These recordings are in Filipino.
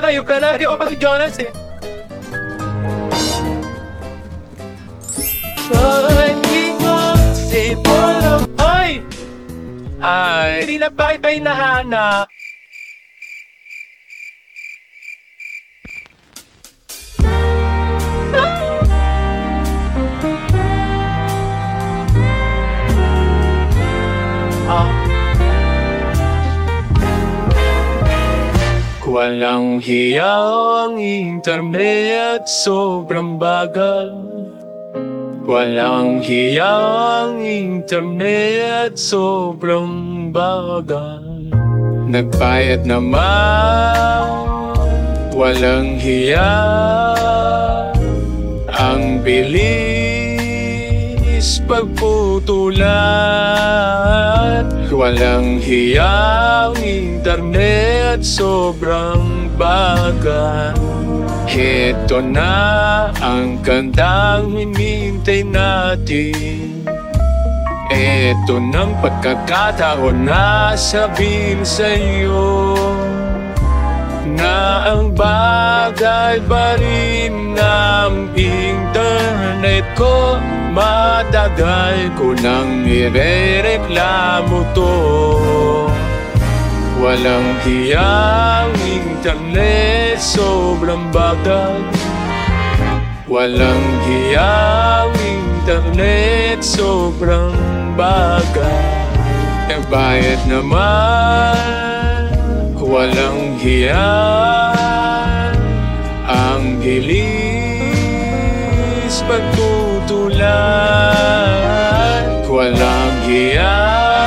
na yung kanaryo pa si Jonas eh. Ay. Ay! Hindi na ba kayo Walang hiya ang internet, sobrang bagal. Walang hiya ang internet, sobrang bagal. Nagbayad naman, walang hiya. Ang bilis pagputulan. Walang hiya ang internet, sobrang bagal Heto na ang kandang hinintay natin. Eto ng pagkakataon na sabihin sa'yo Na ang bagay pa rin ng internet ko Matagal ko nang nirereklamo to. Walang hiyang internet, sobrang bagal. Walang hiyang internet, sobrang bagal. Nagbayad naman, walang hiya pagtutulan Walang hiya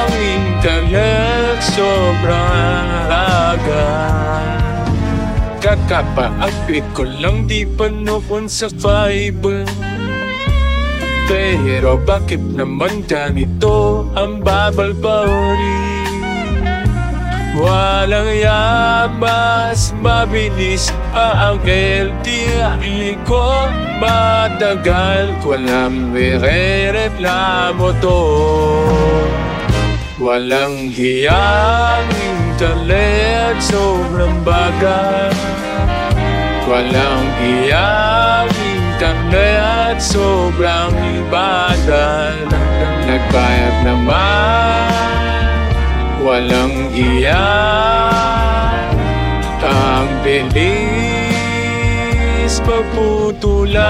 ang internet, sobrang agad Kakapaapit ko lang di pa noon sa fiber Pero bakit naman ganito ang babal pa rin? Walang yamas, mabilis ang LTE ko Matagal ko alam, nire-reklamo to. Walang hiyang internet, sobrang bagal. Walang hiyang internet, sobrang bagal. Nagbayad naman, walang hiya Ang bilis pagputulan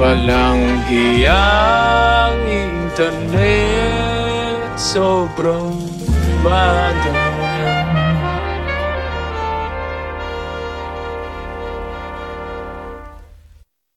Walang hiyang internet. Sobrang bagal